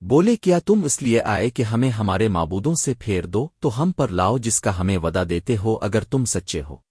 بولے، کیا تم اس لیے آئے کہ ہمیں ہمارے معبودوں سے پھیر دو؟ تو ہم پر لاؤ جس کا ہمیں ودا دیتے ہو اگر تم سچے ہو۔